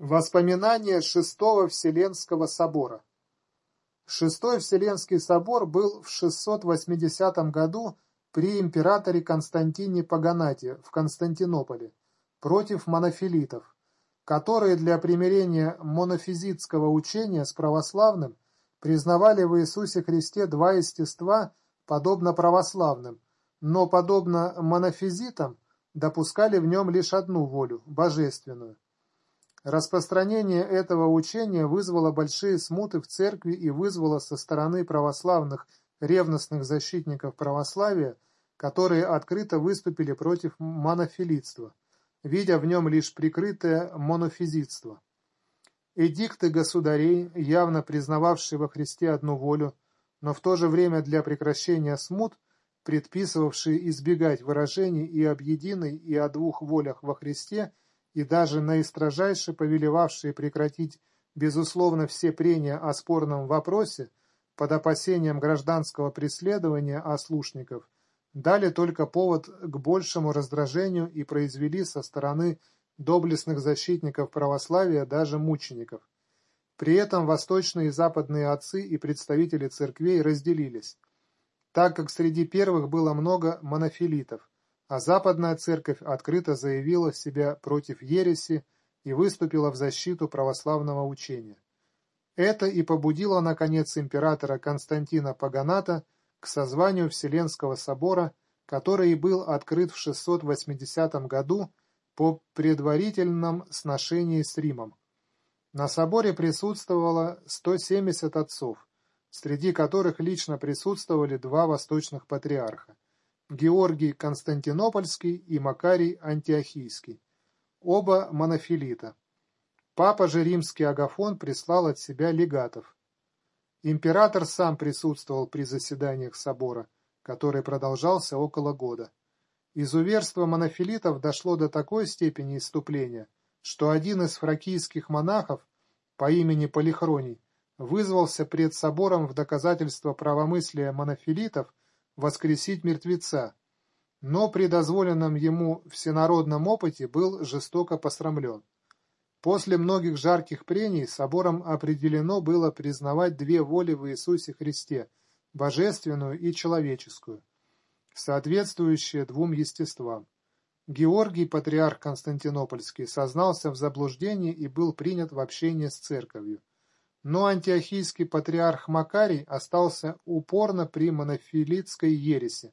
Воспоминания Шестого Вселенского собора Шестой Вселенский собор был в 680 году при императоре Константине Паганате в Константинополе против монофилитов, которые для примирения монофизитского учения с православным признавали в Иисусе Христе два естества, подобно православным, но, подобно монофизитам, допускали в нем лишь одну волю – божественную. Распространение этого учения вызвало большие смуты в церкви и вызвало со стороны православных ревностных защитников православия, которые открыто выступили против монофилитства, видя в нем лишь прикрытое монофизитство. Эдикты государей, явно признававшие во Христе одну волю, но в то же время для прекращения смут, предписывавшие избегать выражений и об единой, и о двух волях во Христе – и даже наистрожайше повелевавшие прекратить безусловно все прения о спорном вопросе под опасением гражданского преследования ослушников, дали только повод к большему раздражению и произвели со стороны доблестных защитников православия даже мучеников. При этом восточные и западные отцы и представители церквей разделились, так как среди первых было много монофилитов, а Западная Церковь открыто заявила себя против ереси и выступила в защиту православного учения. Это и побудило, наконец, императора Константина Паганата к созванию Вселенского собора, который был открыт в 680 году по предварительном сношении с Римом. На соборе присутствовало 170 отцов, среди которых лично присутствовали два восточных патриарха. Георгий Константинопольский и Макарий Антиохийский, оба монофилита. Папа же римский Агафон прислал от себя легатов. Император сам присутствовал при заседаниях собора, который продолжался около года. Изуверство монофилитов дошло до такой степени иступления, что один из фракийских монахов по имени Полихроний вызвался пред собором в доказательство правомыслия монофилитов воскресить мертвеца, но при дозволенном ему всенародном опыте был жестоко посрамлен. После многих жарких прений собором определено было признавать две воли в Иисусе Христе – божественную и человеческую, соответствующие двум естествам. Георгий, патриарх Константинопольский, сознался в заблуждении и был принят в общение с церковью. Но антиохийский патриарх Макарий остался упорно при монофилитской ереси,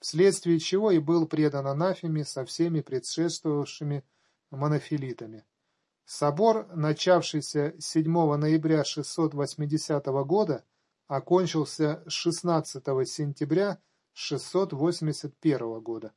вследствие чего и был предан анафеме со всеми предшествовавшими монофилитами. Собор, начавшийся 7 ноября 680 года, окончился 16 сентября 681 года.